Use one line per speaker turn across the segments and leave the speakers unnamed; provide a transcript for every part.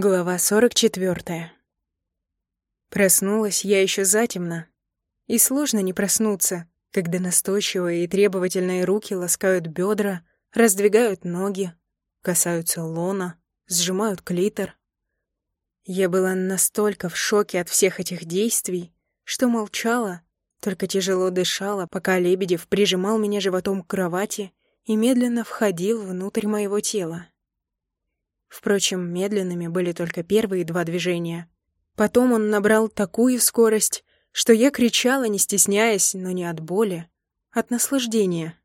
Глава 44. Проснулась я еще затемно. И сложно не проснуться, когда настойчивые и требовательные руки ласкают бедра, раздвигают ноги, касаются лона, сжимают клитор. Я была настолько в шоке от всех этих действий, что молчала, только тяжело дышала, пока Лебедев прижимал меня животом к кровати и медленно входил внутрь моего тела. Впрочем, медленными были только первые два движения. Потом он набрал такую скорость, что я кричала, не стесняясь, но не от боли, от наслаждения.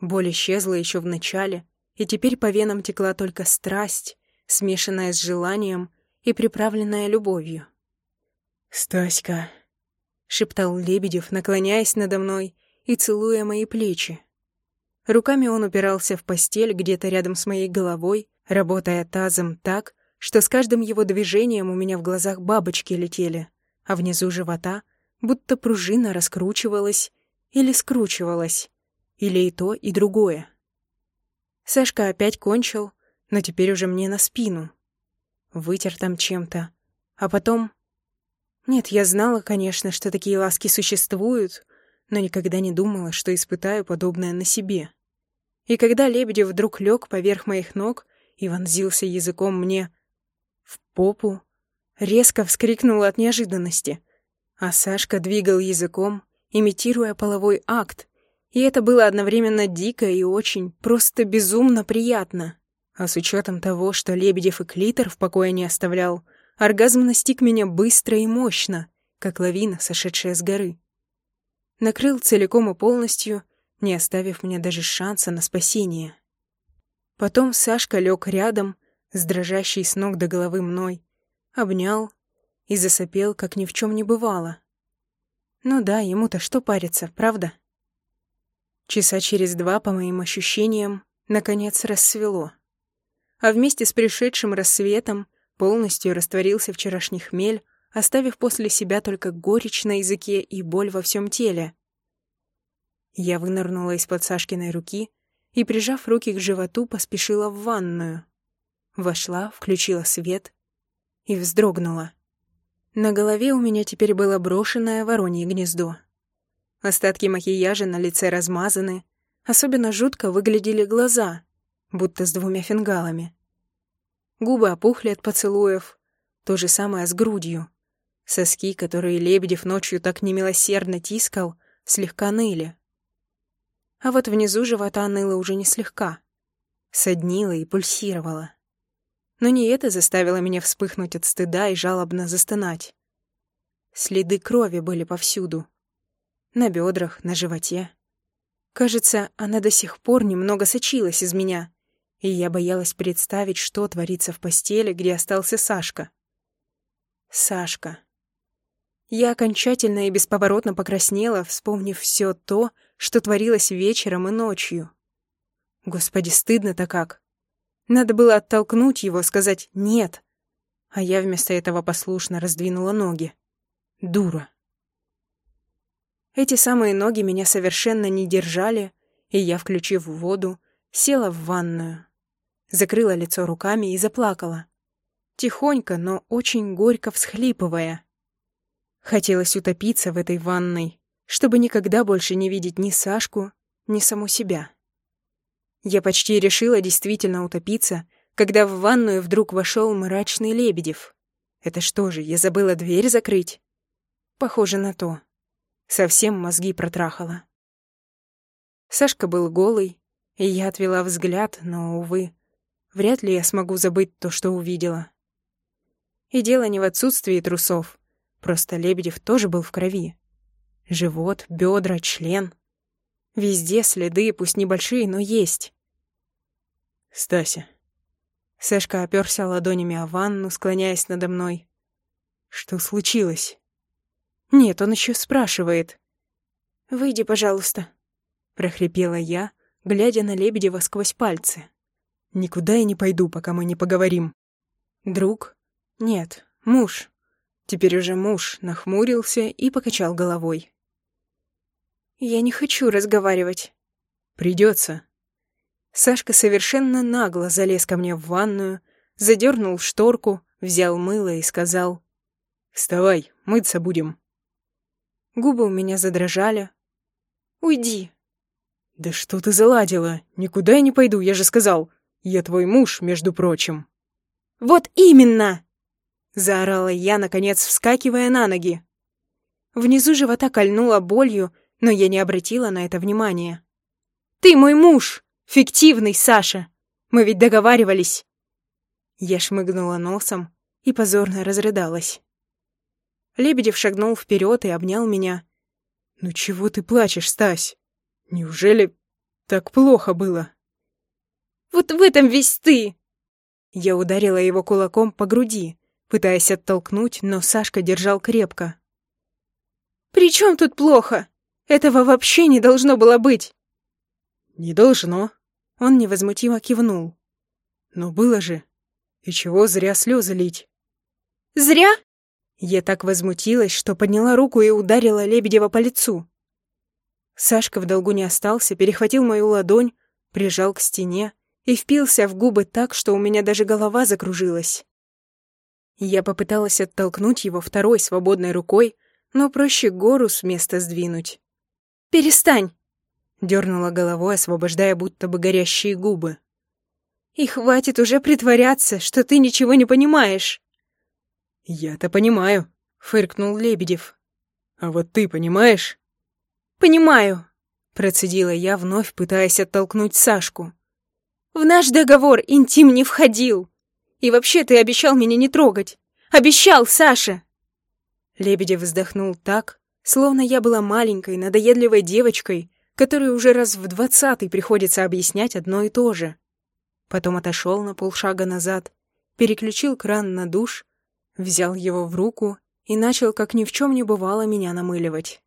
Боль исчезла еще в начале, и теперь по венам текла только страсть, смешанная с желанием и приправленная любовью. «Стаська», — шептал Лебедев, наклоняясь надо мной и целуя мои плечи. Руками он упирался в постель где-то рядом с моей головой, работая тазом так, что с каждым его движением у меня в глазах бабочки летели, а внизу живота будто пружина раскручивалась или скручивалась, или и то, и другое. Сашка опять кончил, но теперь уже мне на спину. Вытер там чем-то. А потом... Нет, я знала, конечно, что такие ласки существуют, но никогда не думала, что испытаю подобное на себе. И когда Лебедев вдруг лег поверх моих ног и вонзился языком мне в попу, резко вскрикнула от неожиданности, а Сашка двигал языком, имитируя половой акт, и это было одновременно дико и очень, просто безумно приятно. А с учетом того, что Лебедев и Клитор в покое не оставлял, оргазм настиг меня быстро и мощно, как лавина, сошедшая с горы. Накрыл целиком и полностью, не оставив мне даже шанса на спасение. Потом Сашка лег рядом, с дрожащей с ног до головы мной, обнял и засопел, как ни в чем не бывало. Ну да, ему-то что париться, правда? Часа через два, по моим ощущениям, наконец рассвело. А вместе с пришедшим рассветом полностью растворился вчерашний хмель, оставив после себя только горечь на языке и боль во всем теле. Я вынырнула из-под Сашкиной руки и, прижав руки к животу, поспешила в ванную. Вошла, включила свет и вздрогнула. На голове у меня теперь было брошенное воронье гнездо. Остатки макияжа на лице размазаны, особенно жутко выглядели глаза, будто с двумя фингалами. Губы опухли от поцелуев, то же самое с грудью. Соски, которые Лебедев ночью так немилосердно тискал, слегка ныли а вот внизу живота ныло уже не слегка. Соднило и пульсировало. Но не это заставило меня вспыхнуть от стыда и жалобно застонать. Следы крови были повсюду. На бедрах, на животе. Кажется, она до сих пор немного сочилась из меня, и я боялась представить, что творится в постели, где остался Сашка. Сашка. Я окончательно и бесповоротно покраснела, вспомнив все то, что творилось вечером и ночью. Господи, стыдно-то как. Надо было оттолкнуть его, сказать «нет». А я вместо этого послушно раздвинула ноги. Дура. Эти самые ноги меня совершенно не держали, и я, включив воду, села в ванную. Закрыла лицо руками и заплакала. Тихонько, но очень горько всхлипывая. Хотелось утопиться в этой ванной, чтобы никогда больше не видеть ни Сашку, ни саму себя. Я почти решила действительно утопиться, когда в ванную вдруг вошел мрачный Лебедев. Это что же, я забыла дверь закрыть? Похоже на то. Совсем мозги протрахала. Сашка был голый, и я отвела взгляд, но, увы, вряд ли я смогу забыть то, что увидела. И дело не в отсутствии трусов, просто Лебедев тоже был в крови. Живот, бедра, член. Везде следы, пусть небольшие, но есть.
«Стася».
Сашка оперся ладонями о ванну, склоняясь надо мной. «Что случилось?» «Нет, он еще спрашивает». «Выйди, пожалуйста», — прохрипела я, глядя на Лебедева сквозь пальцы.
«Никуда я не пойду, пока мы не поговорим».
«Друг? Нет, муж». Теперь уже муж нахмурился и покачал головой. Я не хочу разговаривать.
Придется.
Сашка совершенно нагло залез ко мне в ванную, задернул шторку, взял мыло и сказал
«Вставай, мыться будем».
Губы у меня задрожали. «Уйди».
«Да что ты заладила? Никуда я не пойду, я же сказал. Я твой муж, между прочим».
«Вот именно!» — заорала я, наконец вскакивая на ноги. Внизу живота кольнула болью, но я не обратила на это внимания. «Ты мой муж! Фиктивный, Саша! Мы ведь договаривались!» Я шмыгнула носом и позорно разрыдалась. Лебедев шагнул вперед и обнял меня.
«Ну чего ты плачешь, Стась? Неужели так плохо было?»
«Вот в этом весь ты!» Я ударила его кулаком по груди, пытаясь оттолкнуть, но Сашка держал крепко. «При чем тут плохо? Этого вообще не должно было быть!»
«Не должно», —
он невозмутимо кивнул.
«Но было же. И чего зря слезы лить?»
«Зря?» Я так возмутилась, что подняла руку и ударила Лебедева по лицу. Сашка в долгу не остался, перехватил мою ладонь, прижал к стене и впился в губы так, что у меня даже голова закружилась. Я попыталась оттолкнуть его второй свободной рукой, но проще гору с места сдвинуть. «Перестань!» — дернула головой, освобождая будто бы горящие губы. «И хватит уже притворяться, что ты ничего не понимаешь!»
«Я-то понимаю», — фыркнул Лебедев. «А вот ты понимаешь?»
«Понимаю», — процедила я, вновь пытаясь оттолкнуть Сашку. «В наш договор интим не входил. И вообще ты обещал меня не трогать. Обещал, Саша!» Лебедев вздохнул так, словно я была маленькой, надоедливой девочкой, которой уже раз в двадцатый приходится объяснять одно и то же. Потом отошел на полшага назад, переключил кран на душ, взял его в руку и начал, как ни в чем не бывало, меня намыливать.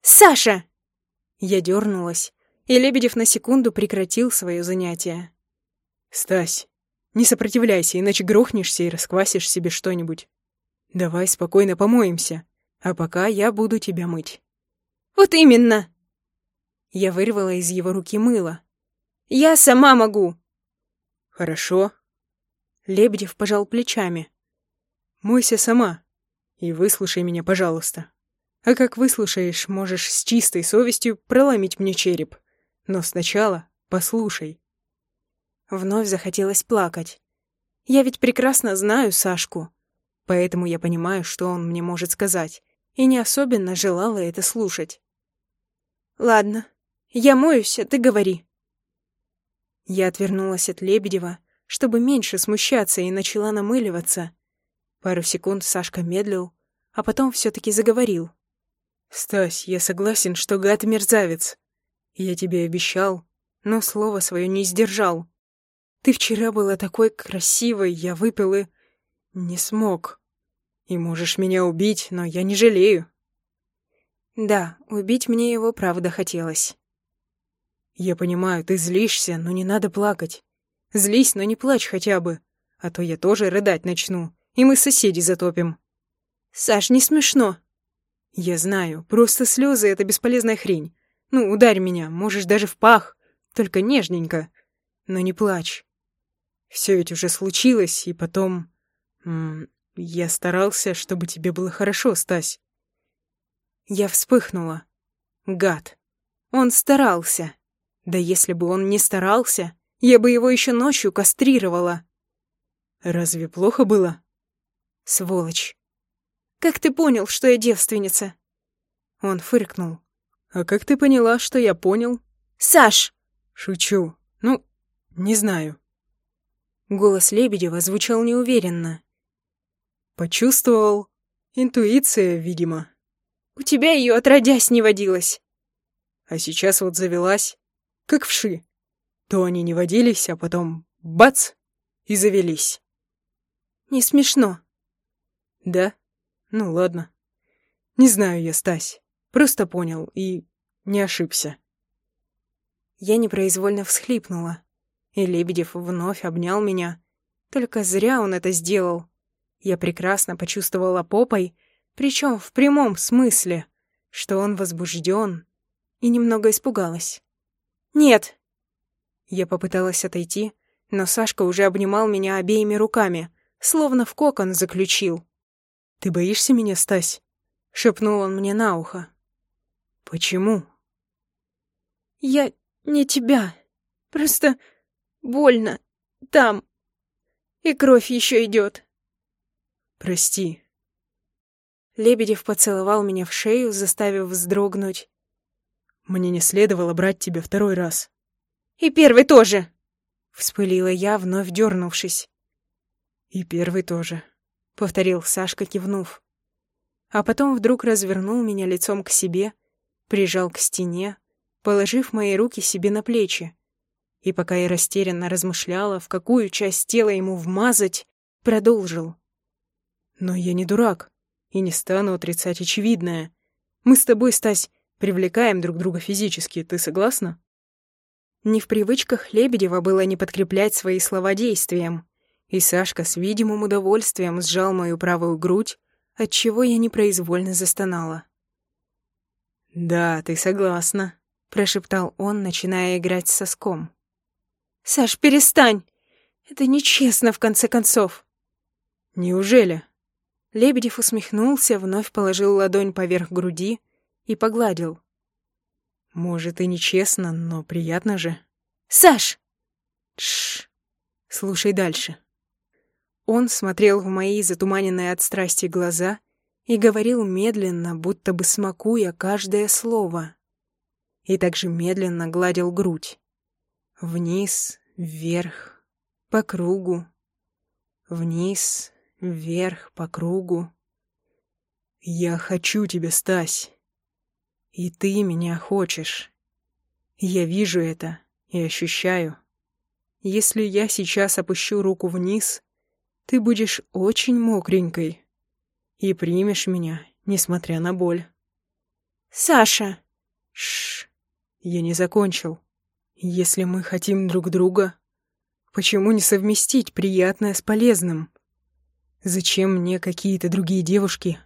«Саша!» Я дернулась, и Лебедев на секунду прекратил свое занятие.
«Стась, не сопротивляйся, иначе грохнешься и расквасишь себе что-нибудь. Давай спокойно помоемся, а пока я буду тебя мыть».
«Вот именно!» Я вырвала из его руки мыло. «Я сама могу!»
«Хорошо».
Лебедев пожал плечами.
«Мойся сама и выслушай меня, пожалуйста. А как выслушаешь, можешь с чистой совестью проломить мне череп. Но сначала послушай».
Вновь захотелось плакать. Я ведь прекрасно знаю Сашку. Поэтому я понимаю, что он мне может сказать, и не особенно желала это слушать. «Ладно, я моюсь, а ты говори». Я отвернулась от Лебедева, чтобы меньше смущаться, и начала намыливаться. Пару секунд Сашка медлил, а потом все таки заговорил.
«Стась, я согласен, что гад мерзавец. Я тебе обещал, но слово свое не сдержал. Ты вчера была такой красивой, я выпил и... Не смог. И можешь меня убить, но я не жалею.
Да, убить мне его правда хотелось.
Я понимаю, ты злишься, но не надо плакать. Злись, но не плачь хотя бы, а то я тоже рыдать начну, и мы соседи затопим.
Саш, не смешно.
Я знаю, просто слезы — это бесполезная хрень. Ну, ударь меня, можешь даже в пах, только нежненько. Но не плачь. Все ведь уже случилось, и потом... М я старался, чтобы тебе было хорошо, Стась.
Я вспыхнула. Гад. Он старался. Да если бы он не старался, я бы его еще ночью кастрировала.
Разве плохо было?
Сволочь. Как ты понял, что я девственница? Он фыркнул.
А как ты поняла, что я понял?
Саш!
Шучу. Ну, не знаю.
Голос Лебедева звучал неуверенно.
Почувствовал. Интуиция, видимо.
У тебя ее отродясь не водилась.
А сейчас вот завелась, как вши. То они не водились, а потом бац и завелись.
Не смешно.
Да? Ну ладно. Не знаю я, Стась. Просто понял и не ошибся.
Я непроизвольно всхлипнула и Лебедев вновь обнял меня. Только зря он это сделал. Я прекрасно почувствовала попой, причем в прямом смысле, что он возбужден, и немного испугалась. «Нет!» Я попыталась отойти, Но Сашка уже обнимал меня обеими руками, словно в кокон заключил.
«Ты боишься меня, Стась?» — шепнул он мне на ухо. «Почему?»
«Я не тебя. Просто больно. Там. И кровь еще идет.
«Прости».
Лебедев поцеловал меня в шею, заставив вздрогнуть.
«Мне не следовало брать тебя второй раз».
«И первый тоже!» — вспылила я, вновь дернувшись.
«И первый тоже», —
повторил Сашка, кивнув. А потом вдруг развернул меня лицом к себе, прижал к стене, положив мои руки себе на плечи. И пока я растерянно размышляла, в какую часть тела ему вмазать, продолжил.
«Но я не дурак и не стану отрицать очевидное. Мы с тобой, Стась, привлекаем друг друга физически, ты согласна?»
Не в привычках Лебедева было не подкреплять свои слова действием, и Сашка с видимым удовольствием сжал мою правую грудь, отчего я непроизвольно застонала.
«Да, ты согласна», —
прошептал он, начиная играть с соском. «Саш, перестань! Это нечестно, в конце концов!»
«Неужели?»
Лебедев усмехнулся, вновь положил ладонь поверх груди и погладил.
«Может, и нечестно, но приятно же».
«Саш!»
«Тш! Слушай дальше».
Он смотрел в мои затуманенные от страсти глаза и говорил медленно, будто бы смакуя каждое слово. И также медленно гладил грудь. Вниз, вверх, по кругу. Вниз, вверх, по кругу.
«Я хочу тебя, Стась. И ты меня хочешь. Я вижу это и ощущаю. Если я сейчас опущу руку вниз, ты будешь очень мокренькой и примешь меня, несмотря на боль.
«Саша!»
Шш, я не закончил. Если мы хотим друг друга, почему не совместить приятное с полезным? Зачем мне какие-то другие девушки,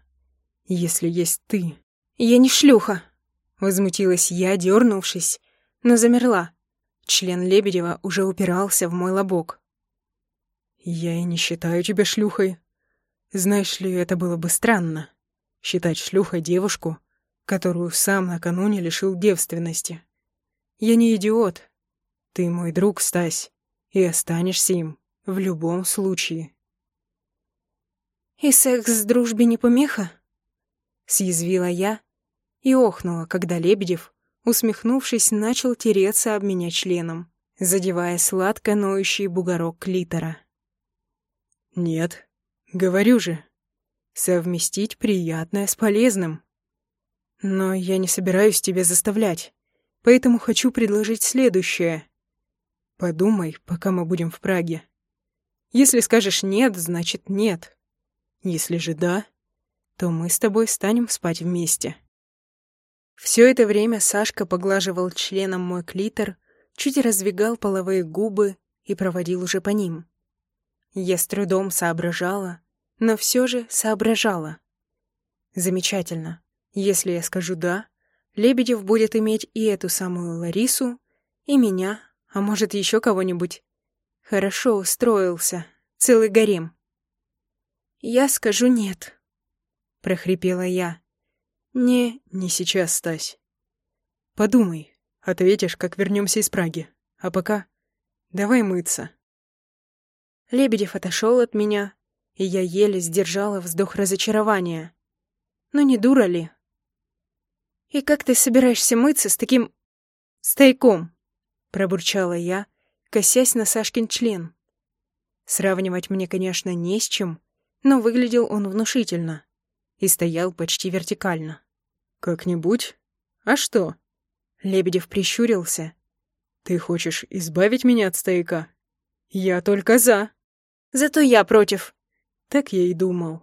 если есть ты?
Я не шлюха, возмутилась я, дернувшись, но замерла. Член Лебедева уже упирался в мой лобок.
«Я и не считаю тебя шлюхой. Знаешь ли, это было бы странно. Считать шлюхой девушку, которую сам накануне лишил девственности. Я не идиот. Ты мой друг, Стась, и останешься им в любом случае».
«И секс дружбе не помеха?» Съязвила я и охнула, когда Лебедев, усмехнувшись, начал тереться об меня членом, задевая сладко ноющий бугорок клитора.
«Нет, говорю же, совместить приятное с полезным. Но я не собираюсь тебя заставлять, поэтому хочу предложить следующее. Подумай, пока мы будем в Праге. Если скажешь «нет», значит «нет». Если же «да», то мы с тобой станем спать вместе».
Все это время Сашка поглаживал членом мой клитор, чуть раздвигал половые губы и проводил уже по ним. Я с трудом соображала, но все же соображала. Замечательно. Если я скажу «да», Лебедев будет иметь и эту самую Ларису, и меня, а может, еще кого-нибудь. Хорошо устроился. Целый гарем. «Я скажу нет», — прохрипела я. «Не,
не сейчас, Стась. Подумай, ответишь, как вернемся из Праги. А пока давай мыться».
Лебедев отошел от меня, и я еле сдержала вздох разочарования. Ну не дура ли? «И как ты собираешься мыться с таким... стайком?» — пробурчала я, косясь на Сашкин член. Сравнивать мне, конечно, не с чем, но выглядел он внушительно и стоял почти вертикально.
«Как-нибудь? А что?»
Лебедев прищурился.
«Ты хочешь избавить меня от стояка? Я только за!»
Зато я против.
Так я и думал.